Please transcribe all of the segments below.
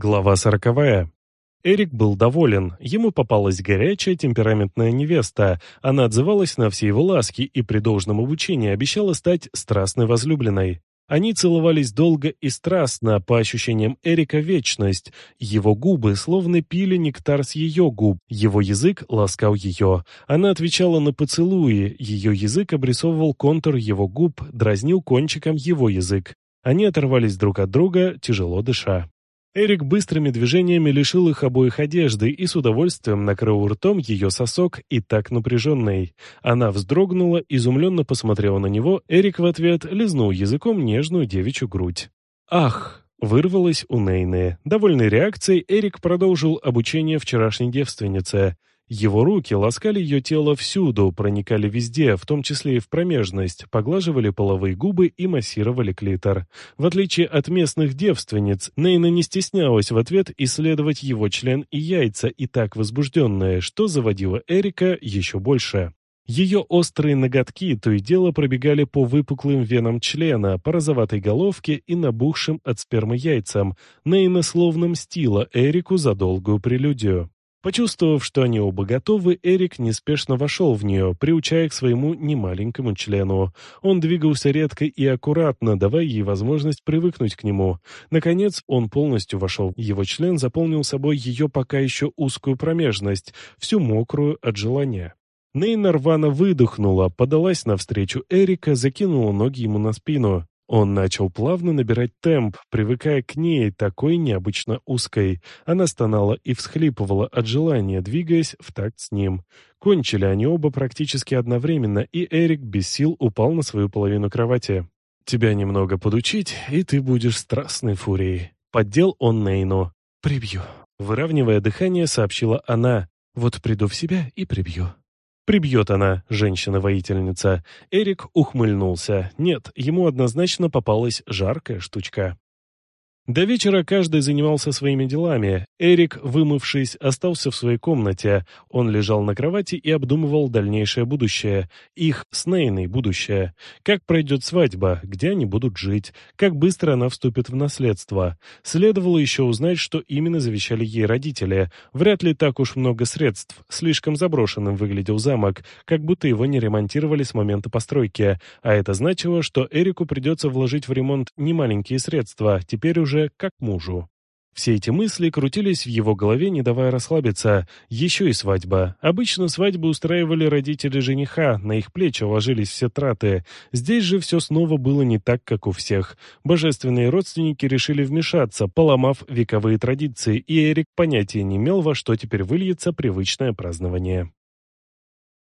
Глава сороковая. Эрик был доволен. Ему попалась горячая, темпераментная невеста. Она отзывалась на все его ласки и при должном обучении обещала стать страстной возлюбленной. Они целовались долго и страстно, по ощущениям Эрика вечность. Его губы словно пили нектар с ее губ, его язык ласкал ее. Она отвечала на поцелуи, ее язык обрисовывал контур его губ, дразнил кончиком его язык. Они оторвались друг от друга, тяжело дыша. Эрик быстрыми движениями лишил их обоих одежды и с удовольствием накрыл ртом ее сосок и так напряженный. Она вздрогнула, изумленно посмотрела на него, Эрик в ответ лизнул языком нежную девичью грудь. «Ах!» — вырвалось у Нейны. Довольной реакцией Эрик продолжил обучение вчерашней девственнице. Его руки ласкали ее тело всюду, проникали везде, в том числе и в промежность, поглаживали половые губы и массировали клитор. В отличие от местных девственниц, Нейна не стеснялась в ответ исследовать его член и яйца, и так возбужденная, что заводило Эрика еще больше. Ее острые ноготки то и дело пробегали по выпуклым венам члена, по розоватой головке и набухшим от спермы яйцам. Нейна словно мстила Эрику за долгую прелюдию. Почувствовав, что они оба готовы, Эрик неспешно вошел в нее, приучая к своему немаленькому члену. Он двигался редко и аккуратно, давая ей возможность привыкнуть к нему. Наконец, он полностью вошел. Его член заполнил собой ее пока еще узкую промежность, всю мокрую от желания. Нейна рвано выдохнула, подалась навстречу Эрика, закинула ноги ему на спину. Он начал плавно набирать темп, привыкая к ней, такой необычно узкой. Она стонала и всхлипывала от желания, двигаясь в такт с ним. Кончили они оба практически одновременно, и Эрик без сил упал на свою половину кровати. «Тебя немного подучить, и ты будешь страстной фурией». Поддел он Нейну. «Прибью». Выравнивая дыхание, сообщила она. «Вот приду в себя и прибью». Прибьет она, женщина-воительница. Эрик ухмыльнулся. Нет, ему однозначно попалась жаркая штучка. До вечера каждый занимался своими делами. Эрик, вымывшись, остался в своей комнате. Он лежал на кровати и обдумывал дальнейшее будущее. Их с Нейной будущее. Как пройдет свадьба, где они будут жить, как быстро она вступит в наследство. Следовало еще узнать, что именно завещали ей родители. Вряд ли так уж много средств. Слишком заброшенным выглядел замок, как будто его не ремонтировали с момента постройки. А это значило, что Эрику придется вложить в ремонт немаленькие средства, теперь уже уже как мужу. Все эти мысли крутились в его голове, не давая расслабиться. Еще и свадьба. Обычно свадьбы устраивали родители жениха, на их плечи ложились все траты. Здесь же все снова было не так, как у всех. Божественные родственники решили вмешаться, поломав вековые традиции, и Эрик понятия не имел, во что теперь выльется привычное празднование.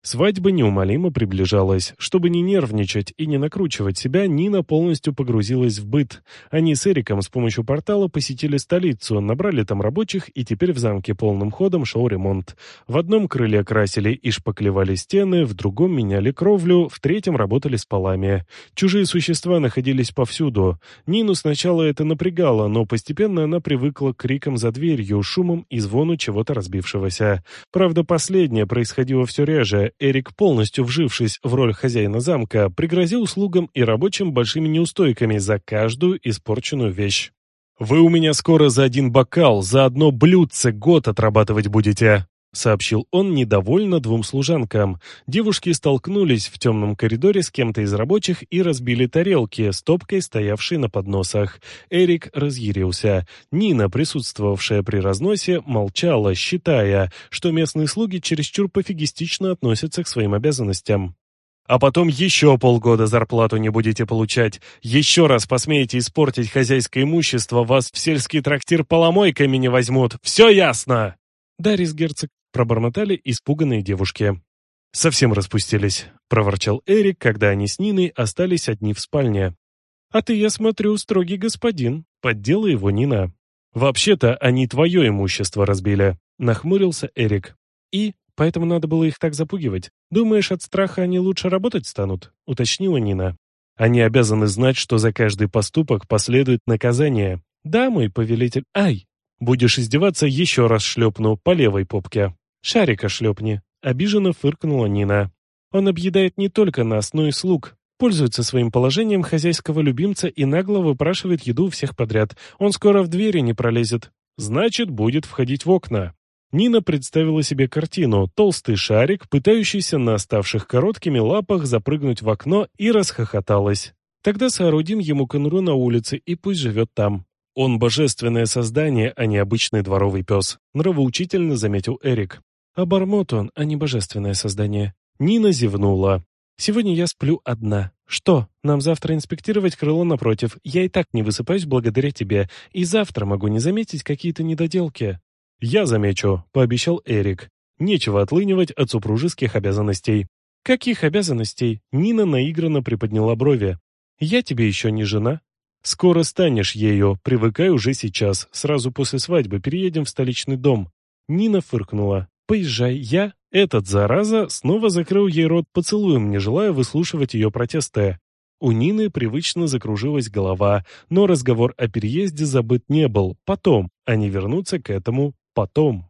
Свадьба неумолимо приближалась. Чтобы не нервничать и не накручивать себя, Нина полностью погрузилась в быт. Они с Эриком с помощью портала посетили столицу, набрали там рабочих, и теперь в замке полным ходом шел ремонт. В одном крыле красили и шпаклевали стены, в другом меняли кровлю, в третьем работали с полами. Чужие существа находились повсюду. Нину сначала это напрягало, но постепенно она привыкла к крикам за дверью, шумом и звону чего-то разбившегося. Правда, последнее происходило все реже, Эрик, полностью вжившись в роль хозяина замка, пригрозил слугам и рабочим большими неустойками за каждую испорченную вещь. «Вы у меня скоро за один бокал, за одно блюдце год отрабатывать будете», сообщил он недовольно двум служанкам. Девушки столкнулись в темном коридоре с кем-то из рабочих и разбили тарелки, стопкой стоявшие на подносах. Эрик разъярился. Нина, присутствовавшая при разносе, молчала, считая, что местные слуги чересчур пофигистично относятся к своим обязанностям. А потом еще полгода зарплату не будете получать. Еще раз посмеете испортить хозяйское имущество, вас в сельский трактир поломойками не возьмут. Все ясно!» Дарис Герцог пробормотали испуганные девушки. «Совсем распустились», — проворчал Эрик, когда они с Ниной остались одни в спальне. «А ты, я смотрю, строгий господин», — поддела его Нина. «Вообще-то они твое имущество разбили», — нахмурился Эрик. «И? Поэтому надо было их так запугивать. Думаешь, от страха они лучше работать станут?» — уточнила Нина. «Они обязаны знать, что за каждый поступок последует наказание. Да, мой повелитель... Ай! Будешь издеваться, еще раз шлепну по левой попке». «Шарика шлепни», — обиженно фыркнула Нина. «Он объедает не только нас, но и слуг. Пользуется своим положением хозяйского любимца и нагло выпрашивает еду всех подряд. Он скоро в двери не пролезет. Значит, будет входить в окна. Нина представила себе картину. Толстый шарик, пытающийся на оставших короткими лапах запрыгнуть в окно, и расхохоталась. Тогда соорудим ему конуру на улице, и пусть живет там. Он божественное создание, а не обычный дворовый пес, нравоучительно заметил Эрик. Обормот он, а не божественное создание. Нина зевнула. Сегодня я сплю одна. Что, нам завтра инспектировать крыло напротив? Я и так не высыпаюсь благодаря тебе, и завтра могу не заметить какие-то недоделки. «Я замечу», — пообещал Эрик. «Нечего отлынивать от супружеских обязанностей». «Каких обязанностей?» Нина наигранно приподняла брови. «Я тебе еще не жена». «Скоро станешь ею, привыкай уже сейчас, сразу после свадьбы переедем в столичный дом». Нина фыркнула. «Поезжай, я...» Этот, зараза, снова закрыл ей рот поцелуем, не желая выслушивать ее протесты. У Нины привычно закружилась голова, но разговор о переезде забыт не был. Потом они вернутся к этому потом.